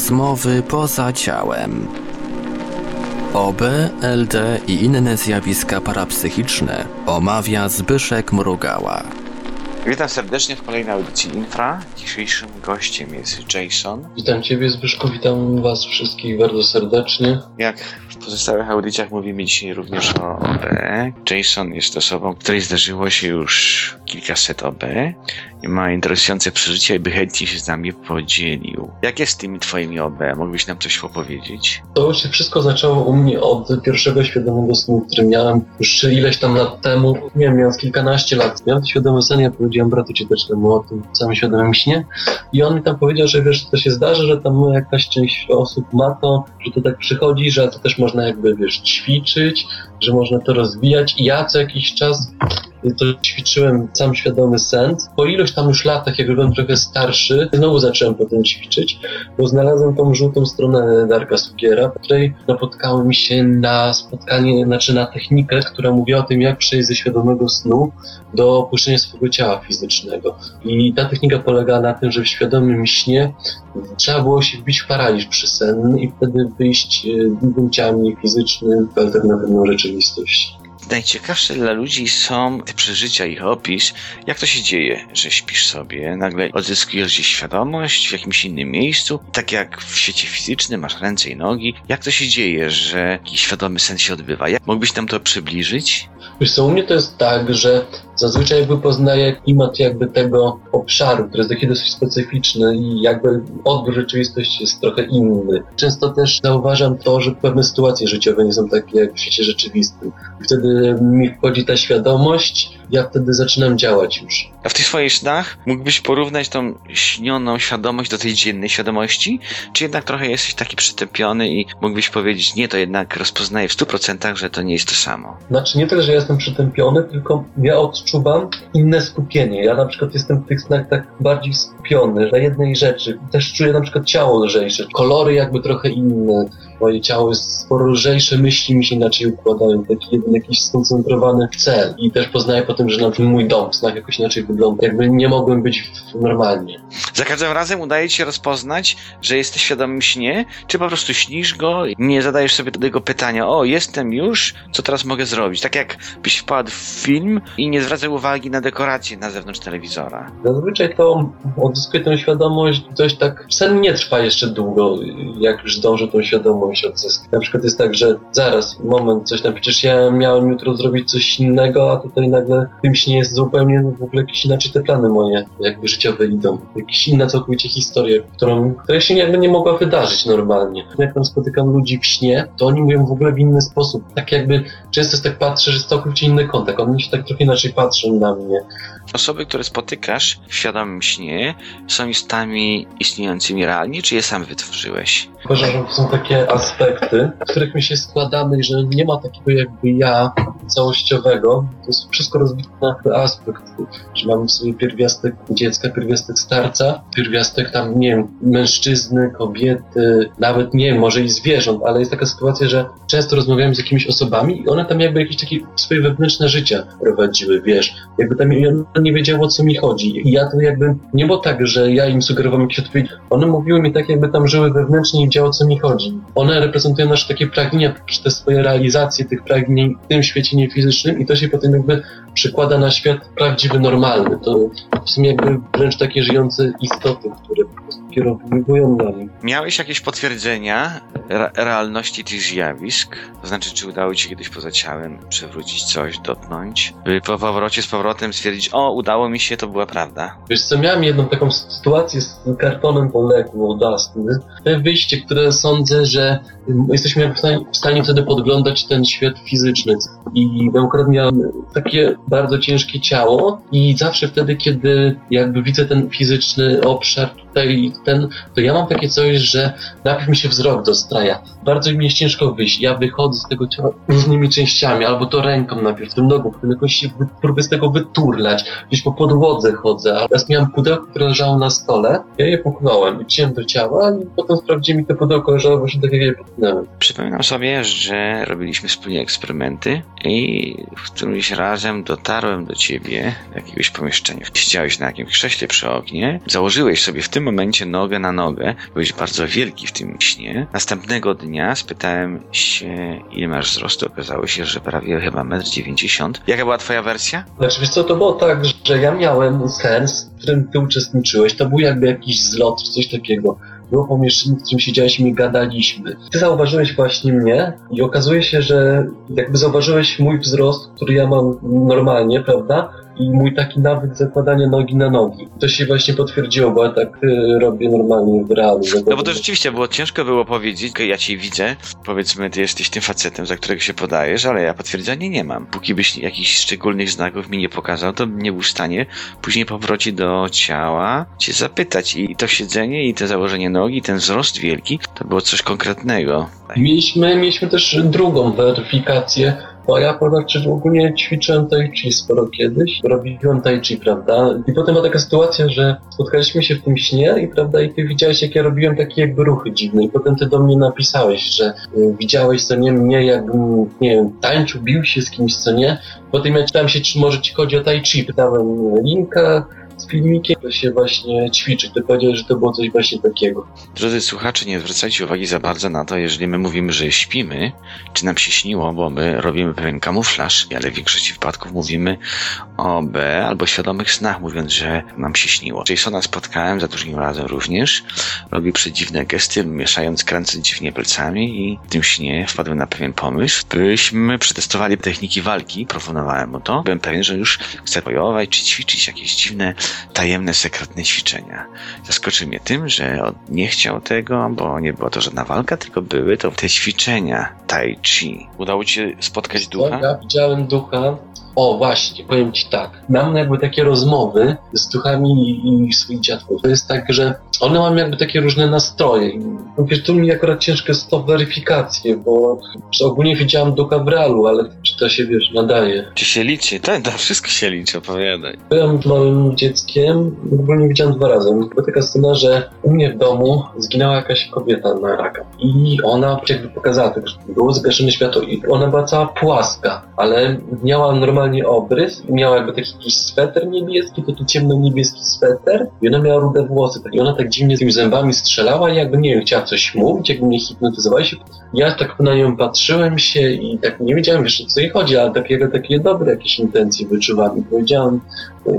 Rozmowy poza ciałem. OB, LD i inne zjawiska parapsychiczne omawia Zbyszek Mrugała. Witam serdecznie w kolejnej audycji Infra. Dzisiejszym gościem jest Jason. Witam Ciebie Zbyszku, witam Was wszystkich bardzo serdecznie. Jak w pozostałych audycjach mówimy dzisiaj również o OB. Jason jest osobą, której zdarzyło się już kilkaset OB ma interesujące przeżycia i by chętnie się z nami podzielił. Jak jest z tymi Twoimi OB? Mógłbyś nam coś opowiedzieć? To się wszystko zaczęło u mnie od pierwszego świadomego snu, który miałem już ileś tam lat temu. Nie wiem, miałem kilkanaście lat. Miałem świadomy sen, ja powiedziałem bratu ciotecznemu o tym samym świadomym śnie i on mi tam powiedział, że wiesz, to się zdarza, że tam jakaś część osób ma to, że to tak przychodzi, że to też można jakby, wiesz, ćwiczyć, że można to rozwijać i ja co jakiś czas to ćwiczyłem sam świadomy sen. Po iluś tam już latach, jak byłem trochę starszy, znowu zacząłem potem ćwiczyć, bo znalazłem tą żółtą stronę Darka Sugiera, w której napotkałem się na spotkanie, znaczy na technikę, która mówi o tym, jak przejść ze świadomego snu do opuszczenia swojego ciała fizycznego. I ta technika polega na tym, że w świadomym śnie trzeba było się wbić w paraliż przysenny i wtedy wyjść drugim ciałem niefizycznym w alternatywną rzeczywistość otimistas. Najciekawsze dla ludzi są te przeżycia, ich opis. Jak to się dzieje, że śpisz sobie, nagle odzyskujesz gdzieś świadomość w jakimś innym miejscu, tak jak w świecie fizycznym, masz ręce i nogi. Jak to się dzieje, że jakiś świadomy sen się odbywa? Jak mógłbyś nam to przybliżyć? Wiesz co, u mnie to jest tak, że zazwyczaj jakby poznaję klimat jakby tego obszaru, który jest taki dosyć specyficzny i jakby odbiór rzeczywistości jest trochę inny. Często też zauważam to, że pewne sytuacje życiowe nie są takie jak w świecie rzeczywistym. Wtedy mi wchodzi ta świadomość, ja wtedy zaczynam działać już. A w tych swoich snach mógłbyś porównać tą śnioną świadomość do tej dziennej świadomości? Czy jednak trochę jesteś taki przytępiony i mógłbyś powiedzieć, nie, to jednak rozpoznaję w 100%, że to nie jest to samo? Znaczy nie tyle, że jestem przytępiony, tylko ja odczuwam inne skupienie. Ja na przykład jestem w tych snach tak bardziej skupiony na jednej rzeczy. Też czuję na przykład ciało lżejsze, kolory jakby trochę inne. Moje ciało jest sporo lżejsze, myśli mi się inaczej układają, taki jeden jakiś skoncentrowany cel. I też poznaję potem, że na przykład mój dom w snach jakoś inaczej wygląda. Jakby nie mogłem być normalnie. Za każdym razem udaje ci się rozpoznać, że jesteś świadomym śnie, czy po prostu śnisz go i nie zadajesz sobie tego pytania, o, jestem już, co teraz mogę zrobić? Tak jak byś wpadł w film i nie zwracał uwagi na dekoracje na zewnątrz telewizora. Zazwyczaj to odzyskuję tę świadomość, coś tak, sen nie trwa jeszcze długo, jak już zdążę tą świadomość odzyskać. Na przykład jest tak, że zaraz, moment, coś tam, przecież ja miałem jutro zrobić coś innego, a tutaj nagle w tym śnie jest zupełnie w ogóle jakieś inaczej te plany moje, jakby życiowe idą. Jakaś inna całkowicie historia, którą, która się jakby nie mogła wydarzyć normalnie. Jak tam spotykam ludzi w śnie, to oni mówią w ogóle w inny sposób. Tak jakby, często tak patrzę, że jest całkowicie inny kontakt. Oni się tak trochę inaczej patrzą na mnie. Osoby, które spotykasz w świadomym śnie, są istotami istniejącymi realnie, czy je sam wytworzyłeś? Uważam, że są takie aspekty, w których my się składamy i że nie ma takiego jakby ja całościowego. To jest wszystko rozbite na aspekt, że mamy w sobie pierwiastek dziecka, pierwiastek starca, pierwiastek tam, nie wiem, mężczyzny, kobiety, nawet nie wiem, może i zwierząt, ale jest taka sytuacja, że często rozmawiałem z jakimiś osobami i one tam jakby jakieś takie swoje wewnętrzne życie prowadziły, wiesz, jakby tam nie wiedziały o co mi chodzi. I ja to jakby, nie było tak, że ja im sugerowałem jakieś odpowiedzi, one mówiły mi tak, jakby tam żyły wewnętrznie i wiedziały o co mi chodzi. One reprezentują nasze takie pragnienia, te swoje realizacje tych pragnień w tym świecie niefizycznym i to się potem jakby przykłada na świat prawdziwy, normalny. To w sumie jakby wręcz takie żyjące istoty, które po prostu kierowują nami. Miałeś jakieś potwierdzenia re realności tych zjawisk? To znaczy, czy udało ci się kiedyś poza ciałem przewrócić coś, dotknąć? By po powrocie z powrotem stwierdzić, o, udało mi się, to była prawda. Wiesz co, miałem jedną taką sytuację z kartonem po leku od astmy. Te wyjście, które sądzę, że jesteśmy w stanie wtedy podglądać ten świat fizyczny. I akurat miałem takie bardzo ciężkie ciało i zawsze wtedy, kiedy jakby widzę ten fizyczny obszar tutaj ten, to ja mam takie coś, że najpierw mi się wzrok dostraja. Bardzo mi jest ciężko wyjść. Ja wychodzę z tego ciała różnymi częściami, albo to ręką najpierw, tym nogą, potem jakoś się próbuję z tego wyturlać. Gdzieś po podłodze chodzę. A teraz miałem pudełko, które leżało na stole. Ja je puknąłem i wziąłem do ciała i potem sprawdziłem mi to pudełko leżało właśnie tak, jak je puknąłem. Przypominam sobie, że robiliśmy wspólnie eksperymenty i w którymś razem dotarłem do ciebie do jakiegoś pomieszczenia. Siedziałeś na jakimś krześle przy oknie, założyłeś sobie w tym tym momencie nogę na nogę. Byłeś bardzo wielki w tym śnie. Następnego dnia spytałem się, ile masz wzrostu. Okazało się, że prawie chyba 1,90 m. Jaka była twoja wersja? Znaczy, wiesz co, to było tak, że ja miałem sens, w którym ty uczestniczyłeś. To był jakby jakiś zlot, coś takiego. Było pomieszczenie, w którym siedziałeś i gadaliśmy. Ty zauważyłeś właśnie mnie i okazuje się, że jakby zauważyłeś mój wzrost, który ja mam normalnie, prawda? I mój taki nawyk zakładania nogi na nogi. To się właśnie potwierdziło, bo ja tak y, robię normalnie w realu. No bo to rzeczywiście było ciężko było powiedzieć, ja cię widzę, powiedzmy, ty jesteś tym facetem, za którego się podajesz, ale ja potwierdzenia nie mam. Póki byś jakichś szczególnych znaków mi nie pokazał, to nie był w stanie później powrócić do ciała cię zapytać. I to siedzenie, i to założenie nogi, ten wzrost wielki, to było coś konkretnego. Mieliśmy, mieliśmy też drugą weryfikację, bo ja powiem, że ogólnie ćwiczyłem tai chi sporo kiedyś, robiłem tai chi, prawda? I potem była taka sytuacja, że spotkaliśmy się w tym śnie i prawda, i ty widziałeś, jak ja robiłem takie jakby ruchy dziwne i potem ty do mnie napisałeś, że y, widziałeś, co nie, mnie jak, nie wiem, tańczył, bił się z kimś, co nie. Potem ja czytałem się, czy może ci chodzi o tai chi, pytałem linka, filmikiem, to się właśnie ćwiczy. Ty powiedziałeś, że to było coś właśnie takiego. Drodzy słuchacze, nie zwracajcie uwagi za bardzo na to, jeżeli my mówimy, że śpimy, czy nam się śniło, bo my robimy pewien kamuflaż, ale w większości wypadków mówimy o B albo świadomych snach, mówiąc, że nam się śniło. Jasona spotkałem za drugim razem również. Robi przedziwne gesty, mieszając kręcąc dziwnie palcami i w tym śnie wpadłem na pewien pomysł, byśmy przetestowali techniki walki, proponowałem mu to. Byłem pewien, że już chce bojować czy ćwiczyć jakieś dziwne tajemne, sekretne ćwiczenia. Zaskoczył mnie tym, że on nie chciał tego, bo nie była to żadna walka, tylko były to te ćwiczenia tai chi. Udało ci się spotkać ducha? Ja widziałem ducha. O, właśnie, powiem ci tak. Mam jakby takie rozmowy z duchami i swoich dziadków. To jest tak, że one mają jakby takie różne nastroje. No wiesz, tu mi akurat ciężko jest to weryfikację, bo ogólnie widziałem ducha w realu, ale czy to się, wiesz, nadaje. Czy się liczy? Tak, to wszystko się liczy, opowiadaj. Byłem małym dzieckiem, ogólnie widziałem dwa razy. Była taka scena, że u mnie w domu zginęła jakaś kobieta na raka. I ona jakby pokazała, tak, że było zgaszone światło i ona była cała płaska, ale miała normalnie obrys, miała jakby taki jakiś sweter niebieski, taki ciemno-niebieski sweter i ona miała rude włosy. I ona tak dziwnie tymi zębami strzelała i jakby, nie wiem, chciała coś mówić, jakby mnie hipnotyzowała się. Ja tak na nią patrzyłem się i tak nie wiedziałem jeszcze co jej chodzi, ale takiego, takie dobre jakieś intencje wyczuwam i powiedziałem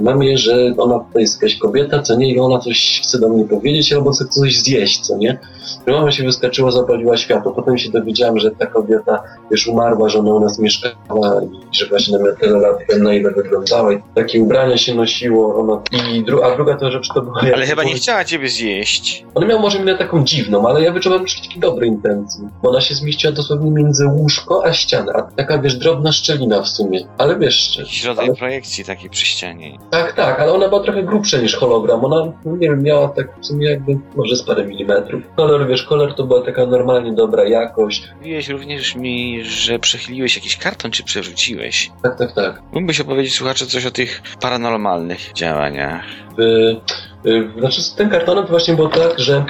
mamie, że ona to jest jakaś kobieta, co nie, i ona coś chce do mnie powiedzieć, albo chce coś zjeść, co nie. Mama się wyskoczyła, zapaliła światło. Potem się dowiedziałem, że ta kobieta już umarła, że ona u nas mieszkała i że właśnie na tyle lat na ile wyglądała. I takie ubrania się nosiło. Ona... I dru a druga to rzecz to była... Ale chyba nie chciała ciebie zjeść. Ona miała może minę taką dziwną, ale ja wyczuwam takie dobre intencje. Bo ona się zmieściła dosłownie między łóżko a ścianę. A taka, wiesz, drobna szczelina w sumie. Ale wiesz... Rodzaj ale... projekcji takiej przy ścianie. Tak, tak, ale ona była trochę grubsza niż hologram. Ona, no nie wiem, miała tak w sumie jakby może z parę milimetrów. Kolor, wiesz, kolor to była taka normalnie dobra jakość. Mówiłeś również mi, że przechyliłeś jakiś karton, czy przewróciłeś. Tak, tak, tak. Mógłbyś opowiedzieć słuchacze coś o tych paranormalnych działaniach? Y, y, znaczy z tym kartonem to właśnie było tak, że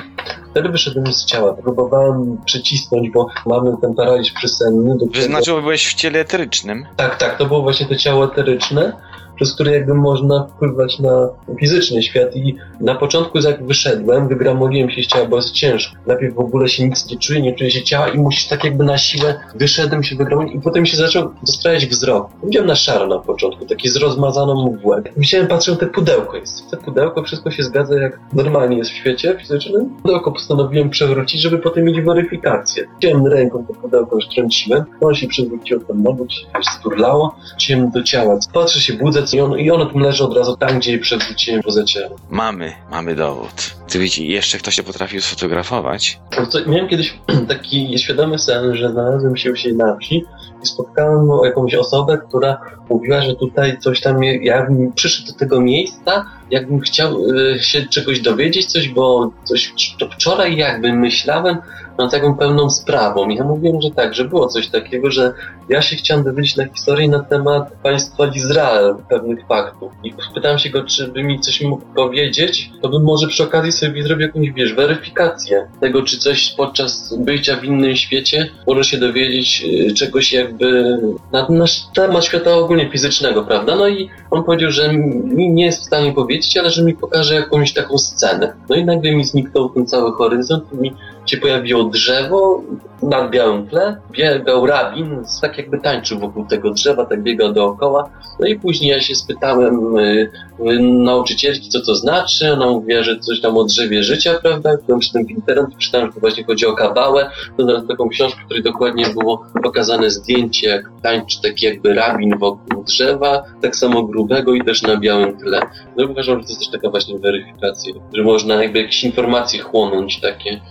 wtedy wyszedłem z ciała. Próbowałem przycisnąć, bo mamy ten paraliż przysenny. Do którego... Znaczy, byłeś w ciele eterycznym? Tak, tak, to było właśnie to ciało eteryczne przez który jakby można wpływać na fizyczny świat i na początku jak wyszedłem, wygramoliłem się z ciała, bo jest ciężko. Najpierw w ogóle się nic nie czuję, nie czuję się ciała i musisz tak jakby na siłę wyszedłem się wygramoliłem i potem się zaczął dostrajać wzrok. Widziałem na szaro na początku, taki z rozmazaną mgłę. Widziałem, patrzę, te pudełko jest. Te pudełko, wszystko się zgadza jak normalnie jest w świecie fizycznym. Pudełko postanowiłem przewrócić, żeby potem mieć weryfikację. Wziąłem ręką to pudełko, już trąciłem, ono się przewróciło tam nogą, się sturlało, chciałem do ciała. Patrzę się, budzę, i, on, I ono tam leży od razu tam, gdzie je przewróciłem poza ciałem. Mamy, mamy dowód. Ty widzisz, jeszcze ktoś się potrafił sfotografować. miałem kiedyś taki nieświadomy sen, że znalazłem się u na wsi i spotkałem jakąś osobę, która mówiła, że tutaj coś tam, jakbym przyszedł do tego miejsca, jakbym chciał y, się czegoś dowiedzieć, coś, bo coś to wczoraj jakby myślałem, no, taką pełną sprawą. I ja mówiłem, że tak, że było coś takiego, że ja się chciałem dowiedzieć na historii na temat państwa Izrael, pewnych faktów. I pytałem się go, czy by mi coś mógł powiedzieć, to bym może przy okazji sobie zrobił jakąś, wiesz, weryfikację tego, czy coś podczas bycia w innym świecie może się dowiedzieć y, czegoś jakby na nasz temat świata ogólnie fizycznego, prawda? No i on powiedział, że mi nie jest w stanie powiedzieć, ale że mi pokaże jakąś taką scenę. No i nagle mi zniknął ten cały horyzont, mi się pojawiło drzewo nad białym tle, biegał rabin, tak jakby tańczył wokół tego drzewa, tak biegał dookoła. No i później ja się spytałem y, y, nauczycielki, co to znaczy. Ona mówiła, że coś tam o drzewie życia, prawda? Potem czytałem w internecie, czytałem, że to właśnie chodzi o kabałę. To teraz taką książkę, w której dokładnie było pokazane zdjęcie, jak tańczy taki jakby rabin wokół drzewa, tak samo grubego i też na białym tle. No i uważam, że to jest też taka właśnie weryfikacja, że można jakby jakieś informacje chłonąć takie.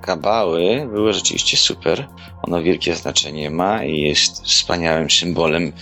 Kabały były rzeczywiście super. Ono wielkie znaczenie ma i jest wspaniałym symbolem.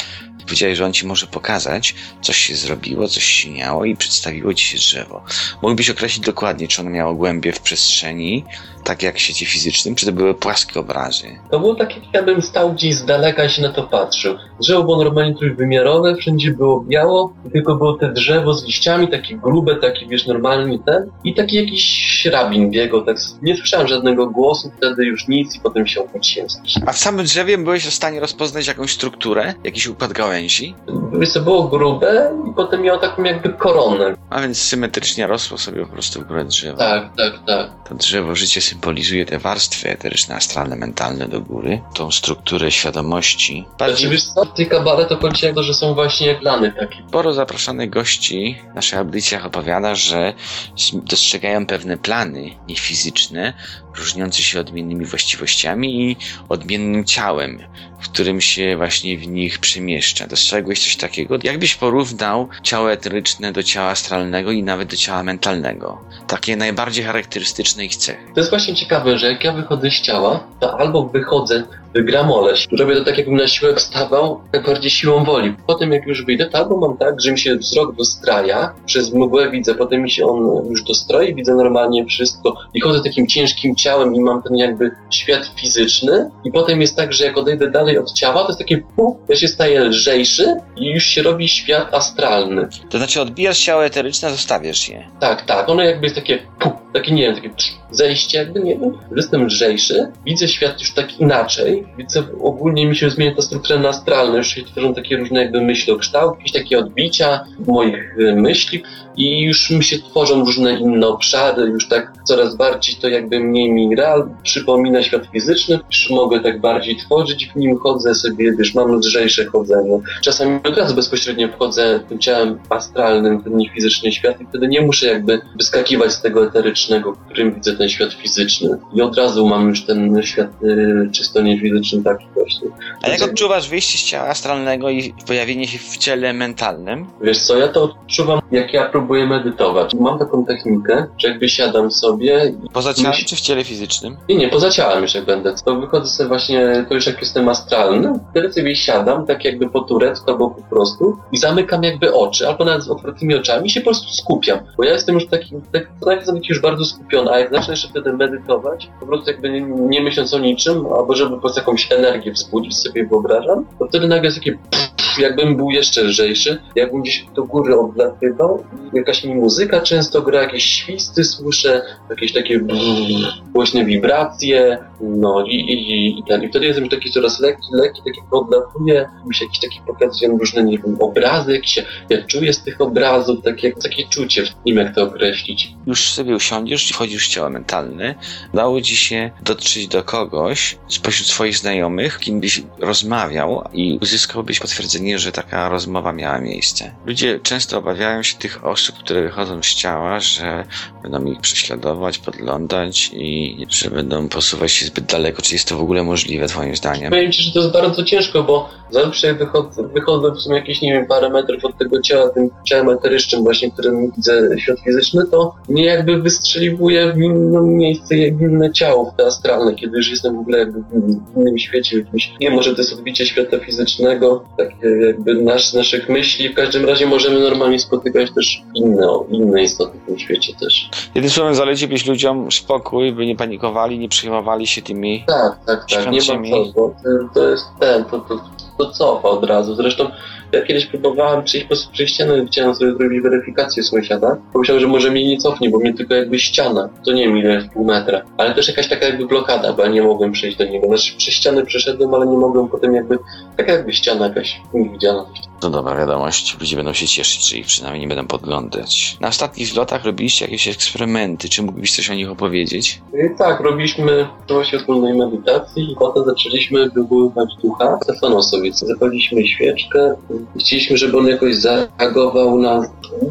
Powiedziałeś, że on ci może pokazać, coś się zrobiło, coś się miało i przedstawiło ci się drzewo. Mógłbyś określić dokładnie, czy ono miało głębie w przestrzeni, tak jak w świecie fizycznym, czy to były płaskie obrazy? To było takie, jakbym stał gdzieś z daleka i się na to patrzył. Drzewo było normalnie trójwymiarowe, wszędzie było biało, tylko było te drzewo z liściami, takie grube, takie wiesz, normalnie ten. I taki jakiś rabin biegał, tak. Nie słyszałem żadnego głosu, wtedy już nic i potem się opuściłem. A w samym drzewie byłeś w stanie rozpoznać jakąś strukturę, jakiś układ gałęzi? Wiesz co, było grube i potem miało taką jakby koronę. A więc symetrycznie rosło sobie po prostu w górę drzewa. Tak, tak, tak. To drzewo życie symbolizuje te warstwy eteryczne, astralne, mentalne do góry, tą strukturę świadomości. Znaczy, wiesz co, w tej kabale to że są właśnie jak plany takie. Sporo zaproszonych gości w naszych audycjach opowiada, że dostrzegają pewne plany niefizyczne, różniące się odmiennymi właściwościami i odmiennym ciałem, w którym się właśnie w nich przemieszcza. Dostrzegłeś coś takiego? Jakbyś porównał ciało eteryczne do ciała astralnego i nawet do ciała mentalnego? Takie najbardziej charakterystyczne ich cechy. To jest właśnie ciekawe, że jak ja wychodzę z ciała, to albo wychodzę gramoleś. Robię to tak, jakbym na siłę wstawał, tak bardziej siłą woli. Potem jak już wyjdę, to albo mam tak, że mi się wzrok dostraja, przez mgłę widzę, potem mi się on już dostroi, widzę normalnie wszystko i chodzę takim ciężkim ciałem i mam ten jakby świat fizyczny i potem jest tak, że jak odejdę dalej od ciała, to jest takie puf, ja się staję lżejszy i już się robi świat astralny. To znaczy odbijasz ciało eteryczne, zostawiasz je. Tak, tak, ono jakby jest takie puf, takie nie wiem, takie zejście jakby, nie wiem, jestem lżejszy, widzę świat już tak inaczej, widzę, ogólnie mi się zmienia ta struktura astralna, już się tworzą takie różne jakby kształt, jakieś takie odbicia moich y, myśli i już mi się tworzą różne inne obszary, już tak coraz bardziej to jakby mniej mi real przypomina świat fizyczny, już mogę tak bardziej tworzyć w nim, chodzę sobie, wiesz, mam lżejsze chodzenie. Czasami od razu bezpośrednio wchodzę tym ciałem astralnym, w ten niefizyczny świat i wtedy nie muszę jakby wyskakiwać z tego eterycznego, którym widzę ten świat fizyczny. I od razu mam już ten świat y, czysto niefizyczny taki właśnie. A jak odczuwasz wyjście z ciała astralnego i pojawienie się w ciele mentalnym? Wiesz co, ja to odczuwam, jak ja próbuję medytować. Mam taką technikę, że jakby siadam sobie... Poza ciałem myśl- czy w ciele fizycznym? Nie, nie, poza ciałem już jak będę. To wychodzę sobie właśnie, to już jak jestem astralny, wtedy sobie siadam, tak jakby po turecku albo po prostu i zamykam jakby oczy, albo nawet z otwartymi oczami i się po prostu skupiam. Bo ja jestem już taki, tak, tak jestem taki już bardzo skupiony, a jak zacznę jeszcze wtedy medytować, po prostu jakby nie, nie myśląc o niczym, albo żeby po prostu jakąś energię wzbudzić sobie wyobrażam, to wtedy nagle jest takie pff, jakbym był jeszcze lżejszy, jakbym gdzieś do góry odlatywał jakaś mi muzyka często gra, jakieś świsty słyszę, jakieś takie głośne wibracje, no i, i, i, ten. I wtedy jestem już taki coraz lekki, lekki, taki odlatuję, mi się jakiś taki pokazują różne, nie wiem, obrazy, jakieś ja czuję z tych obrazów, takie, takie czucie w nim, jak to określić. Już sobie usiądziesz i wchodzisz w ciało mentalne. Dało ci się dotrzeć do kogoś spośród swoich znajomych, kim byś rozmawiał i uzyskałbyś potwierdzenie, że taka rozmowa miała miejsce. Ludzie często obawiają się tych osób, które wychodzą z ciała, że będą ich prześladować, podglądać i że będą posuwać się zbyt daleko. Czy jest to w ogóle możliwe, twoim zdaniem? Powiem Ci, że to jest bardzo ciężko, bo zawsze wychodzę, wychodzę w sumie jakieś, nie wiem, parę metrów od tego ciała, tym ciałem eterycznym właśnie, którym widzę świat fizyczny, to mnie jakby wystrzeliwuje w inne miejsce, jak inne ciało, w te astralne, kiedy już jestem w ogóle jakby w innym świecie, w jakimś, nie może to jest odbicie świata fizycznego, takie jakby nasz, naszych myśli. W każdym razie możemy normalnie spotykać też inne, inne istoty w tym świecie też. Jednym słowem, zaleciłbyś ludziom spokój, by nie panikowali, nie przejmowali się tymi... Tak, tak, tak. Nie ma co, bo to jest ten, to, to, to cofa od razu. Zresztą ja kiedyś próbowałem przyjść po prostu przez ścianę, chciałem sobie zrobić weryfikację sąsiada. Pomyślałem, że może mnie nie cofnie, bo mnie tylko jakby ściana. To nie wiem ile jest pół metra. Ale też jakaś taka jakby blokada, bo ja nie mogłem przejść do niego. Znaczy przez ścianę przeszedłem, ale nie mogłem potem jakby, taka jakby ściana jakaś niewidziana. To dobra wiadomość, ludzie będą się cieszyć, czyli przynajmniej nie będą podglądać. Na ostatnich zlotach robiliście jakieś eksperymenty, czy mógłbyś coś o nich opowiedzieć? I tak, robiliśmy właśnie wspólnej medytacji i potem zaczęliśmy wywoływać ducha. Stefaną sobie zapaliliśmy świeczkę chcieliśmy, żeby on jakoś zareagował na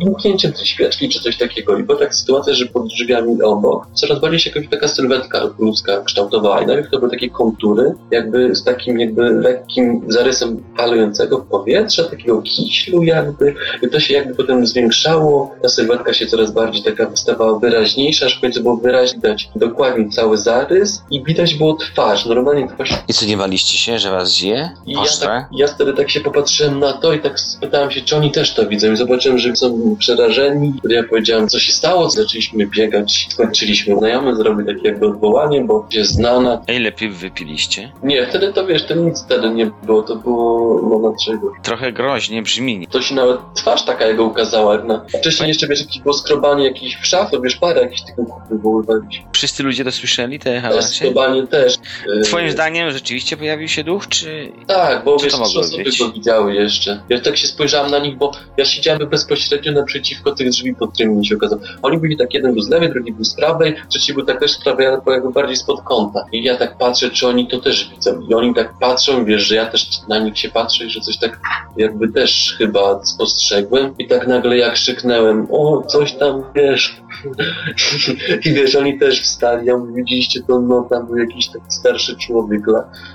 dmuchnięciem tej świeczki czy coś takiego. I była taka sytuacja, że pod drzwiami obok coraz bardziej się jakaś taka sylwetka ludzka kształtowała. I najpierw to były takie kontury, jakby z takim jakby lekkim zarysem palującego w powietrze, takiego kiślu jakby. I to się jakby potem zwiększało. Ta sylwetka się coraz bardziej taka wystawała wyraźniejsza, aż w końcu było wyraźnie widać dokładnie cały zarys i widać było twarz. Normalnie twarz. I co, nie waliście się, że was zje? I ja, tak, ja wtedy tak się popatrzyłem na to i tak spytałem się, czy oni też to widzą. I zobaczyłem, że są przerażeni. Wtedy ja powiedziałem, co się stało. Zaczęliśmy biegać, skończyliśmy. Znajomy zrobił takie jakby odwołanie, bo się znana. A ile piw wypiliście? Nie, wtedy to wiesz, to nic wtedy nie było. To było moment czego. Trochę groźnie brzmi. To się nawet twarz taka jego ukazała. Jak na... Wcześniej jeszcze wiesz, jakieś było skrobanie jakichś szaf, wiesz, parę jakichś tych wywoływaliśmy. Wszyscy ludzie to słyszeli, te hałasy? Skrobanie też. Twoim zdaniem rzeczywiście pojawił się duch, czy... Tak, bo wiesz, trzy osoby go widziały jeszcze. Ja tak się spojrzałem na nich, bo ja siedziałem bezpośrednio naprzeciwko tych drzwi, pod którymi się okazało. Oni byli tak, jeden był z lewej, drugi był z prawej, trzeci był tak też z prawej, ale jakby bardziej spod kąta. I ja tak patrzę, czy oni to też widzą. I oni tak patrzą, wiesz, że ja też na nich się patrzę i że coś tak jakby też chyba spostrzegłem. I tak nagle jak krzyknęłem, o, coś tam, wiesz, I wiesz, oni też wstali, ja mówię, widzieliście to, no tam był jakiś taki starszy człowiek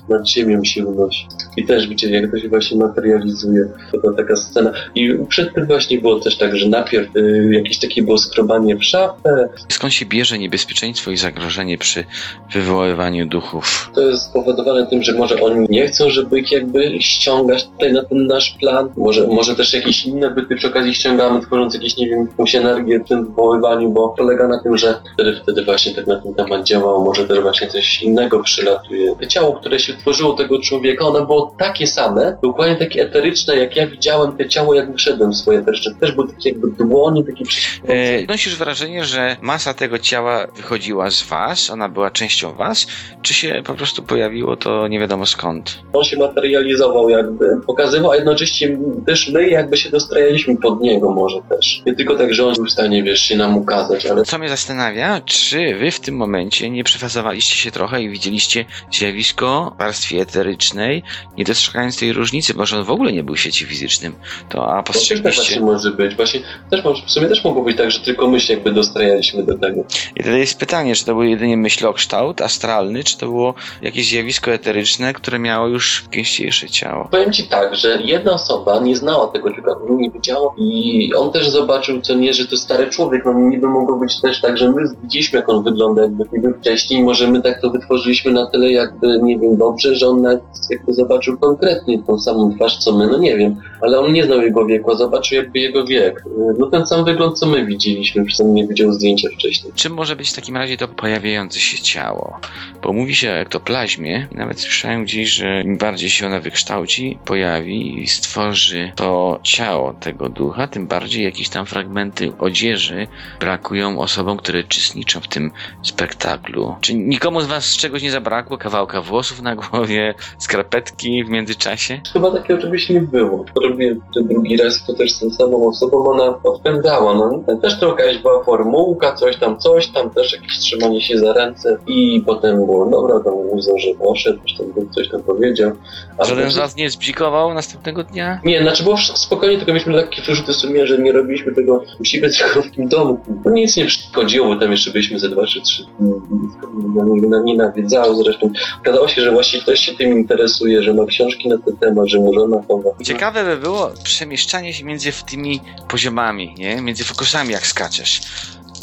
nad ziemią się unosi. I też widzieli, jak to się właśnie materializuje. To była taka scena. I przed tym właśnie było też tak, że najpierw y, jakieś takie było skrobanie w szafę. Skąd się bierze niebezpieczeństwo i zagrożenie przy wywoływaniu duchów? To jest spowodowane tym, że może oni nie chcą, żeby ich jakby ściągać tutaj na ten nasz plan. Może, może też jakieś inne byty przy okazji ściągamy, tworząc jakieś, nie wiem, jakąś energię w tym wywoływaniu, bo polega na tym, że wtedy, wtedy właśnie tak na ten temat działało, może też właśnie coś innego przylatuje. To ciało, które się tworzyło tego człowieka, ono było takie same, dokładnie takie eteryczne, jak ja widziałem te ciało, jak wyszedłem swoje eteryczne. Też takie jakby dłonie, takie e, Nosisz wrażenie, że masa tego ciała wychodziła z was, ona była częścią was, czy się po prostu pojawiło to nie wiadomo skąd? On się materializował jakby, pokazywał, a jednocześnie też my jakby się dostrajaliśmy pod niego może też. Nie tylko tak, że on był w stanie, wiesz, się nam ukazać, ale... Co mnie zastanawia, czy wy w tym momencie nie przefazowaliście się trochę i widzieliście zjawisko w warstwie eterycznej, nie dostrzegając tej różnicy, może on w ogóle nie był w sieci fizycznym, to a postrzegliście... To może być, właśnie też, w sumie też mogło być tak, że tylko myśl jakby dostrajaliśmy do tego. I wtedy jest pytanie, czy to był jedynie myślokształt astralny, czy to było jakieś zjawisko eteryczne, które miało już gęściejsze ciało? Powiem ci tak, że jedna osoba nie znała tego człowieka, nie widziała i on też zobaczył, co nie, że to stary człowiek, no niby mogło być też tak, że my widzieliśmy, jak on wygląda jakby niby wcześniej, może my tak to wytworzyliśmy na tyle jakby, nie wiem, dobrze, że on nawet jakby zobaczył konkretnie tą samą twarz, co my, no nie wiem, ale on nie znał jego wieku, a zobaczył jakby jego wiek. No ten sam wygląd, co my widzieliśmy, przynajmniej nie widział zdjęcia wcześniej. Czym może być w takim razie to pojawiające się ciało? Bo mówi się o ektoplazmie, nawet słyszałem gdzieś, że im bardziej się ona wykształci, pojawi i stworzy to ciało tego ducha, tym bardziej jakieś tam fragmenty odzieży brakują osobom, które uczestniczą w tym spektaklu. Czy nikomu z was czegoś nie zabrakło? Kawałka włosów na głowie, skarpetki w międzyczasie? Chyba takiego czegoś nie było. Robię to drugi raz, to też z tą samą osobą, ona odpędzała. No, też to jakaś była formułka, coś tam, coś tam, też jakieś trzymanie się za ręce i potem było, dobra, tam uzą, że poszedł, coś tam, coś tam powiedział. A Żaden z was nie zbzikował następnego dnia? Nie, znaczy było spokojnie, tylko mieliśmy lekkie wyrzuty sumienia, że nie robiliśmy tego u siebie, tylko w tym domu. No nic nie szkodziło, bo tam jeszcze byliśmy ze dwa czy trzy dni, nie nawiedzały zresztą. Okazało się, że właśnie ktoś się tym interesuje, że ma książki na ten temat, że może ona chowa. Ciekawe by było przemieszczanie się między tymi poziomami, nie? Między fokusami, jak skaczesz.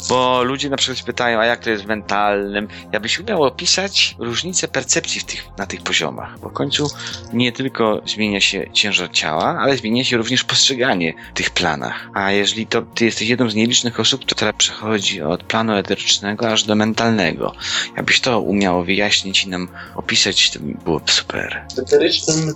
Bo ludzie na przykład pytają, a jak to jest w mentalnym? Ja byś umiał opisać różnicę percepcji w tych, na tych poziomach. Bo w końcu nie tylko zmienia się ciężar ciała, ale zmienia się również postrzeganie tych planach. A jeżeli to ty jesteś jedną z nielicznych osób, która przechodzi od planu eterycznego aż do mentalnego. Jakbyś to umiał wyjaśnić i nam opisać, to by było super. Eterycznym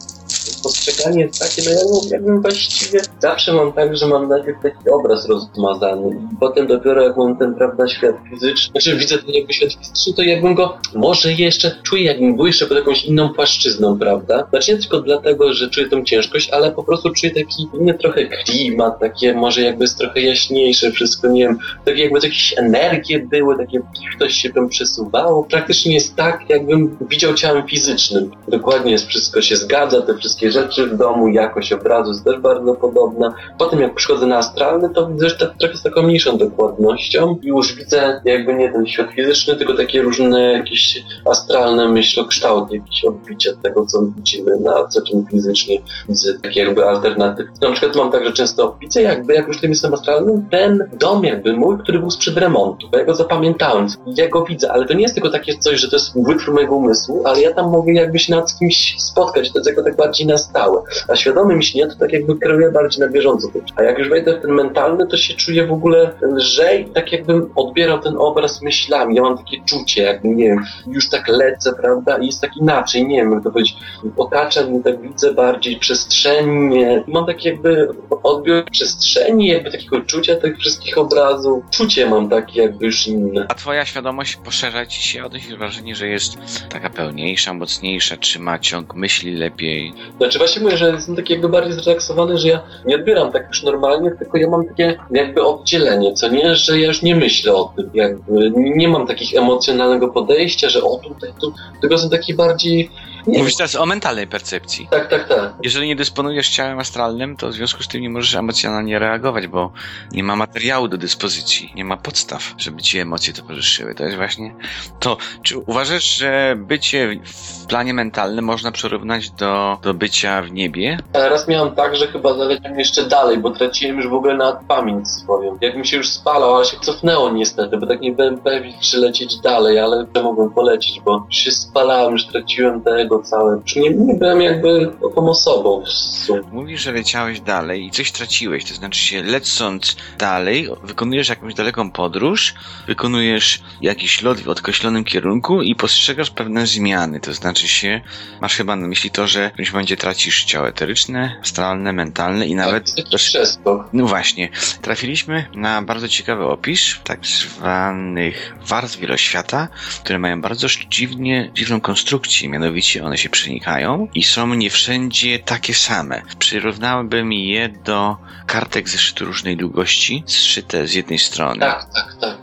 postrzeganie jest takie, no ja no, jakbym właściwie zawsze mam tak, że mam najpierw taki obraz rozmazany i potem dopiero jak mam ten, prawda, świat fizyczny, znaczy widzę ten jakby świat fizyczny, to jakbym go może jeszcze czuję, jakbym był jeszcze pod jakąś inną płaszczyzną, prawda? Znaczy nie tylko dlatego, że czuję tą ciężkość, ale po prostu czuję taki inny trochę klimat, takie może jakby jest trochę jaśniejsze wszystko, nie wiem, takie jakby jakieś energie były, takie ktoś się tam przesuwało. Praktycznie jest tak, jakbym widział ciałem fizycznym. Dokładnie jest, wszystko się zgadza, te wszystkie rzeczy w domu, jakość obrazu jest też bardzo podobna. Potem jak przychodzę na astralny, to widzę że tak, trochę z taką mniejszą dokładnością i już widzę jakby nie ten świat fizyczny, tylko takie różne jakieś astralne myślokształty, jakieś odbicie tego, co widzimy na co czym fizycznie. Widzę takie jakby alternatywy. Na przykład mam tak, że często widzę jakby, jak już tym jestem astralnym, ten dom jakby mój, który był sprzed remontu, bo ja go zapamiętałem, ja go widzę, ale to nie jest tylko takie coś, że to jest wytwór mojego umysłu, ale ja tam mogę jakby się nad kimś spotkać, to jest jako tak bardziej na stałe. A świadomym śnie to tak jakby kieruję bardziej na bieżąco. A jak już wejdę w ten mentalny, to się czuję w ogóle lżej, tak jakbym odbierał ten obraz myślami. Ja mam takie czucie, jakby, nie wiem, już tak lecę, prawda, i jest tak inaczej, nie wiem, jak to powiedzieć, otacza mnie, tak widzę bardziej przestrzenie. Mam taki jakby odbiór przestrzeni, jakby takiego czucia tych wszystkich obrazów. Czucie mam takie jakby już inne. A twoja świadomość poszerza ci się, odnosisz wrażenie, że jest taka pełniejsza, mocniejsza, czy ma ciąg myśli lepiej? Znaczy właśnie mówię, że jestem taki jakby bardziej zrelaksowany, że ja nie odbieram tak już normalnie, tylko ja mam takie jakby oddzielenie, co nie, że ja już nie myślę o tym, jakby nie mam takich emocjonalnego podejścia, że o tutaj, tu, tylko jestem taki bardziej nie. Mówisz teraz o mentalnej percepcji. Tak, tak, tak. Jeżeli nie dysponujesz ciałem astralnym, to w związku z tym nie możesz emocjonalnie reagować, bo nie ma materiału do dyspozycji, nie ma podstaw, żeby ci emocje towarzyszyły. To jest właśnie to. Czy uważasz, że bycie w planie mentalnym można przyrównać do, do bycia w niebie? Teraz miałem tak, że chyba zaleciałem jeszcze dalej, bo traciłem już w ogóle na pamięć swoją. Jakbym się już spalał, ale się cofnęło niestety, bo tak nie byłem pewien, czy lecieć dalej, ale mogłem polecieć, bo się spalałem, już traciłem tego całe. Nie, nie byłem jakby tą osobą w sumie. Mówisz, że leciałeś dalej i coś traciłeś, to znaczy się lecąc dalej, wykonujesz jakąś daleką podróż, wykonujesz jakiś lot w określonym kierunku i postrzegasz pewne zmiany, to znaczy się, masz chyba na myśli to, że w którymś momencie tracisz ciało eteryczne, astralne, mentalne i nawet... Tak, przeskok. No właśnie, trafiliśmy na bardzo ciekawy opis tak zwanych warstw wieloświata, które mają bardzo dziwnie, dziwną konstrukcję, mianowicie one się przenikają i są nie wszędzie takie same. Przyrównałbym je do kartek zeszytu różnej długości, zszyte z jednej strony. Tak, tak, tak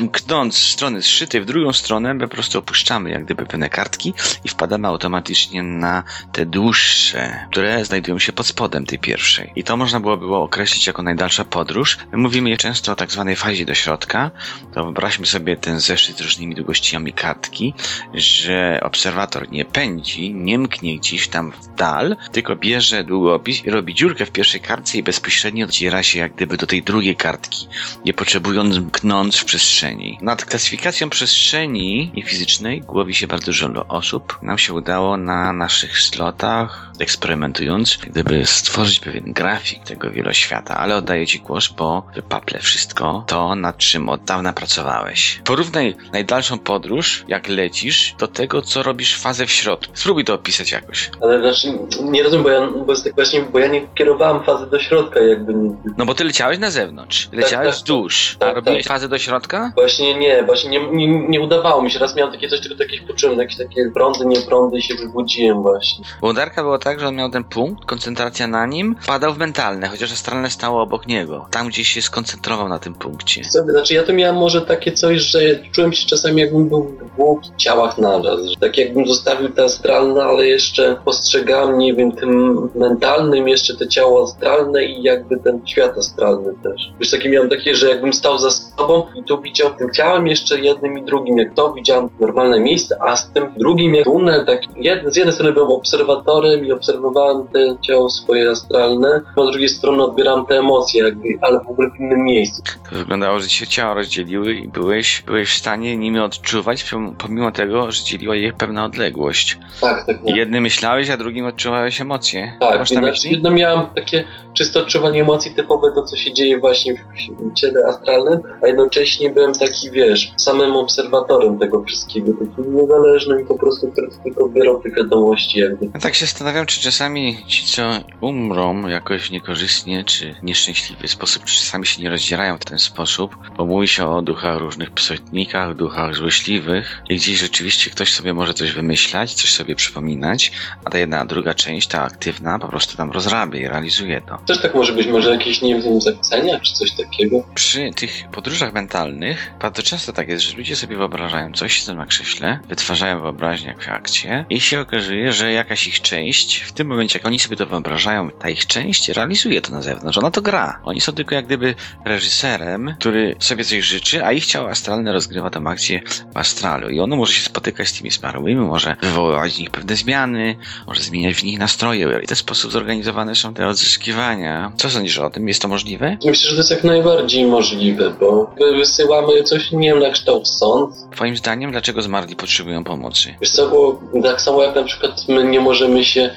mknąc strony zszytej w drugą stronę, my po prostu opuszczamy jak gdyby pewne kartki i wpadamy automatycznie na te dłuższe, które znajdują się pod spodem tej pierwszej. I to można było było określić jako najdalsza podróż. My mówimy je często o tak zwanej fazie do środka. To wyobraźmy sobie ten zeszyt z różnymi długościami kartki, że obserwator nie pędzi, nie mknie gdzieś tam w dal, tylko bierze długopis i robi dziurkę w pierwszej kartce i bezpośrednio odciera się jak gdyby do tej drugiej kartki, nie potrzebując mknąć w przestrzeni przestrzeni. Nad klasyfikacją przestrzeni fizycznej głowi się bardzo dużo osób. Nam się udało na naszych slotach, eksperymentując, gdyby stworzyć pewien grafik tego wieloświata, ale oddaję Ci głos, bo wypaplę wszystko to, nad czym od dawna pracowałeś. Porównaj najdalszą podróż, jak lecisz, do tego, co robisz fazę w środku. Spróbuj to opisać jakoś. Ale znaczy, nie rozumiem, bo ja, bo, tak właśnie, bo ja nie kierowałem fazy do środka jakby. No bo ty leciałeś na zewnątrz, leciałeś tak, tak, wzdłuż, tak, a robiłeś tak. fazę do środka? Właśnie nie, właśnie nie, nie, nie udawało mi się. Raz miałem takie coś, tylko jakieś poczułem, jakieś takie prądy, nie prądy i się wybudziłem właśnie. Bo Darka było tak, że on miał ten punkt, koncentracja na nim, padał w mentalne, chociaż astralne stało obok niego. Tam gdzieś się skoncentrował na tym punkcie. Znaczy ja to miałem może takie coś, że czułem się czasami jakbym był w dwóch ciałach naraz. Tak jakbym zostawił te astralne, ale jeszcze postrzegałem, nie wiem, tym mentalnym jeszcze te ciało astralne i jakby ten świat astralny też. Wiesz, takie miałem takie, że jakbym stał za sobą i tu widział tym ciałem jeszcze jednym i drugim, jak to widziałem normalne miejsce, a z tym drugim jak tunel, tak jed, z jednej strony byłem obserwatorem i obserwowałem te ciało swoje astralne, a z drugiej strony odbieram te emocje, jakby, ale w ogóle w innym miejscu. To wyglądało, że ci się ciała rozdzieliły i byłeś, byłeś w stanie nimi odczuwać, pomimo tego, że dzieliła je pewna odległość. Tak, tak. tak. Jednym myślałeś, a drugim odczuwałeś emocje. Tak, Masz na znaczy, jedno miałem takie czysto odczuwanie emocji typowe, to co się dzieje właśnie w ciele astralnym, a jednocześnie byłem taki, wiesz, samym obserwatorem tego wszystkiego, takim niezależnym po prostu tylko odbierał te wiadomości jakby. Ja tak się zastanawiam, czy czasami ci, co umrą jakoś niekorzystnie, czy nieszczęśliwy sposób, czy czasami się nie rozdzielają w ten sposób, bo mówi się o duchach różnych psotnikach, duchach złośliwych i gdzieś rzeczywiście ktoś sobie może coś wymyślać, coś sobie przypominać, a ta jedna, druga część, ta aktywna, po prostu tam rozrabia i realizuje to. Też tak może być, może jakieś, nie wiem, zachwycenia, czy coś takiego. Przy tych podróżach mentalnych bardzo często tak jest, że ludzie sobie wyobrażają coś, siedzą na krześle, wytwarzają wyobraźnię w akcie i się okazuje, że jakaś ich część, w tym momencie jak oni sobie to wyobrażają, ta ich część realizuje to na zewnątrz, ona to gra. Oni są tylko jak gdyby reżyserem, który sobie coś życzy, a ich ciało astralne rozgrywa tę akcję w astralu i ono może się spotykać z tymi zmarłymi, może wywoływać w nich pewne zmiany, może zmieniać w nich nastroje i w ten sposób zorganizowane są te odzyskiwania. Co sądzisz o tym? Jest to możliwe? Myślę, że to jest jak najbardziej możliwe, bo wysyłamy coś, nie wiem, na kształt sąd. Twoim zdaniem, dlaczego zmarli potrzebują pomocy? Wiesz co, bo tak samo jak na przykład my nie możemy się,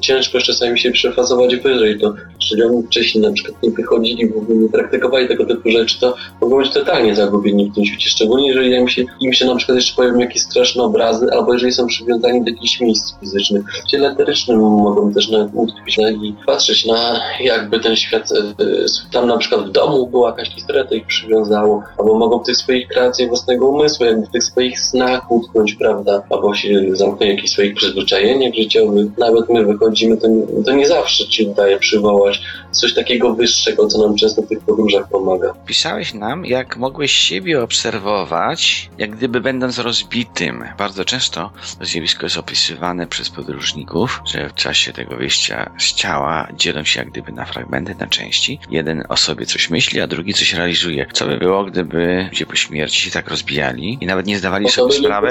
ciężko czasami się przefazować wyżej, to jeżeli oni wcześniej na przykład nie wychodzili, w ogóle nie praktykowali tego typu rzeczy, to mogą być totalnie zagubieni w tym świecie, szczególnie jeżeli im się, im się na przykład jeszcze pojawią jakieś straszne obrazy, albo jeżeli są przywiązani do jakichś miejsc fizycznych. W ciele eterycznym mogą też nawet utkwić no, i patrzeć na jakby ten świat, e, tam na przykład w domu była jakaś historia, to ich przywiązało, albo mogą w tych swoich kreacjach własnego umysłu, jakby w tych swoich snach utknąć, prawda, albo się zamknąć jakichś swoich przyzwyczajeniach życiowych. Nawet my wychodzimy, to nie, to nie zawsze ci udaje przywołać coś takiego wyższego, co nam często w tych podróżach pomaga. Pisałeś nam, jak mogłeś siebie obserwować, jak gdyby będąc rozbitym. Bardzo często to zjawisko jest opisywane przez podróżników, że w czasie tego wyjścia z ciała dzielą się jak gdyby na fragmenty, na części. Jeden o sobie coś myśli, a drugi coś realizuje. Co by było, gdyby ludzie po śmierci się tak rozbijali i nawet nie zdawali sobie sprawy.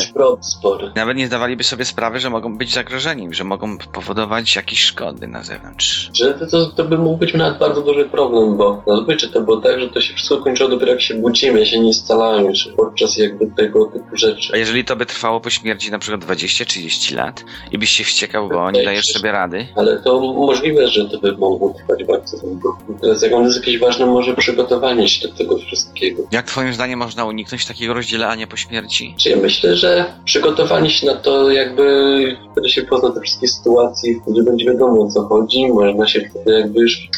Nawet nie zdawaliby sobie sprawy, że mogą być zagrożeni, że mogą powodować jakieś szkody na zewnątrz. Że to, to by mógł być nawet bardzo duży problem, bo zazwyczaj to było tak, że to się wszystko kończyło dopiero jak się budzimy, się nie scalają jeszcze podczas jakby tego typu rzeczy. A jeżeli to by trwało po śmierci na przykład 20-30 lat i byś się wściekał, bo nie dajesz sobie rady? Ale to możliwe, że to by mogło trwać bardzo długo. Teraz jak jest jakieś ważne może przygotowanie się do tego wszystkiego. Jak twoim zdaniem można uniknąć takiego rozdzielania po śmierci? Czy ja myślę, że przygotowanie się na to jakby wtedy się pozna te wszystkie sytuacje, wtedy będzie wiadomo o co chodzi, można się wtedy jakby już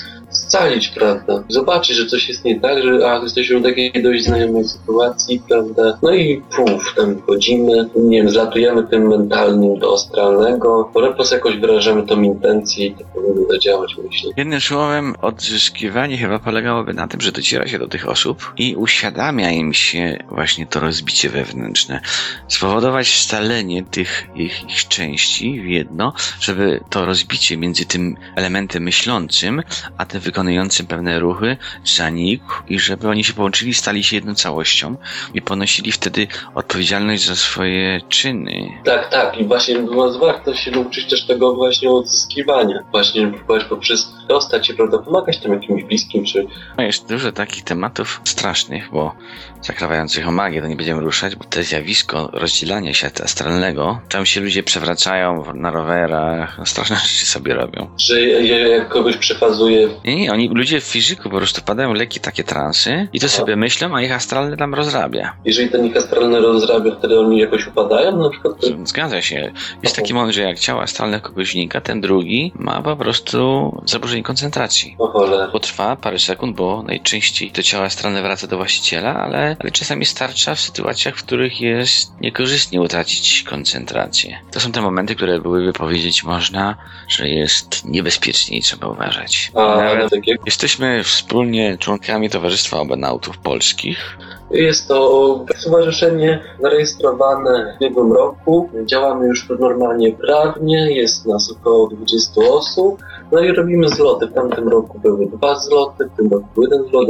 scalić, prawda? Zobaczyć, że coś jest nie tak, że a, jesteśmy w takiej dość znajomej sytuacji, prawda? No i puf, tam wchodzimy, nie wiem, zlatujemy tym mentalnym do astralnego, po jakoś wyrażamy tą intencję i to powinno zadziałać, myślę. Jednym słowem, odzyskiwanie chyba polegałoby na tym, że dociera się do tych osób i uświadamia im się właśnie to rozbicie wewnętrzne. Spowodować scalenie tych ich, ich części w jedno, żeby to rozbicie między tym elementem myślącym, a tym wykonującym pewne ruchy zanikł i żeby oni się połączyli, stali się jedną całością i ponosili wtedy odpowiedzialność za swoje czyny. Tak, tak i właśnie warto się nauczyć też tego właśnie odzyskiwania. Właśnie próbować poprzez dostać się, prawda, pomagać tam jakimś bliskim, czy... No jest dużo takich tematów strasznych, bo zakrawających o magię, to nie będziemy ruszać, bo to zjawisko rozdzielania się astralnego, tam się ludzie przewracają na rowerach, no, straszne rzeczy sobie robią. Że jak kogoś przefazuje nie, nie, oni, ludzie w fizyku po prostu padają lekkie takie transy i to sobie myślą, a ich astralny tam rozrabia. Jeżeli ten ich astralny rozrabia, wtedy oni jakoś upadają na przykład? Zgadza się. Jest taki moment, że jak ciało astralne kogoś wnika, ten drugi ma po prostu zaburzenie koncentracji. O cholera. Potrwa parę sekund, bo najczęściej to ciało astralne wraca do właściciela, ale, ale czasami starcza w sytuacjach, w których jest niekorzystnie utracić koncentrację. To są te momenty, które byłyby powiedzieć można, że jest niebezpiecznie i trzeba uważać. A, Nawet Jesteśmy wspólnie członkami Towarzystwa Obenautów Polskich. Jest to stowarzyszenie zarejestrowane w ubiegłym roku. Działamy już normalnie prawnie, jest nas około 20 osób. No i robimy zloty. W tamtym roku były dwa zloty, w tym roku był jeden zlot,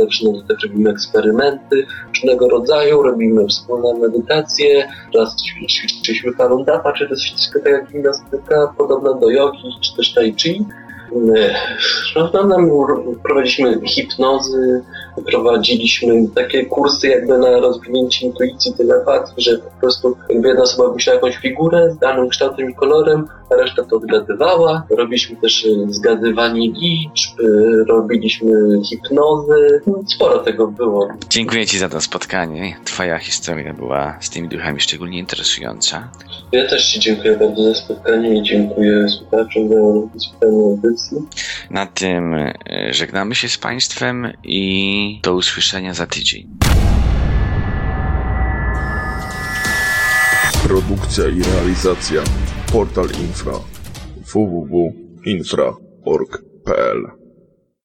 też robimy eksperymenty różnego rodzaju, robimy wspólne medytacje, raz ćwi- ćwiczyliśmy Falun Dafa, czy też troszeczkę tak jak gimnastyka, podobna do jogi, czy też tai chi. No, tam nam prowadziliśmy hipnozy, prowadziliśmy takie kursy jakby na rozwinięcie intuicji, telepatii, że po prostu jakby jedna osoba wymyślała jakąś figurę z danym kształtem i kolorem, a reszta to odgadywała. Robiliśmy też y, zgadywanie liczb, y, robiliśmy hipnozy. No, Sporo tego było. Dziękuję Ci za to spotkanie. Twoja historia była z tymi duchami szczególnie interesująca. Ja też Ci dziękuję bardzo za spotkanie i dziękuję słuchaczom za słuchanie audycji. Na tym e, żegnamy się z Państwem i do usłyszenia za tydzień. Produkcja i realizacja Portal Infra www.infra.org.pl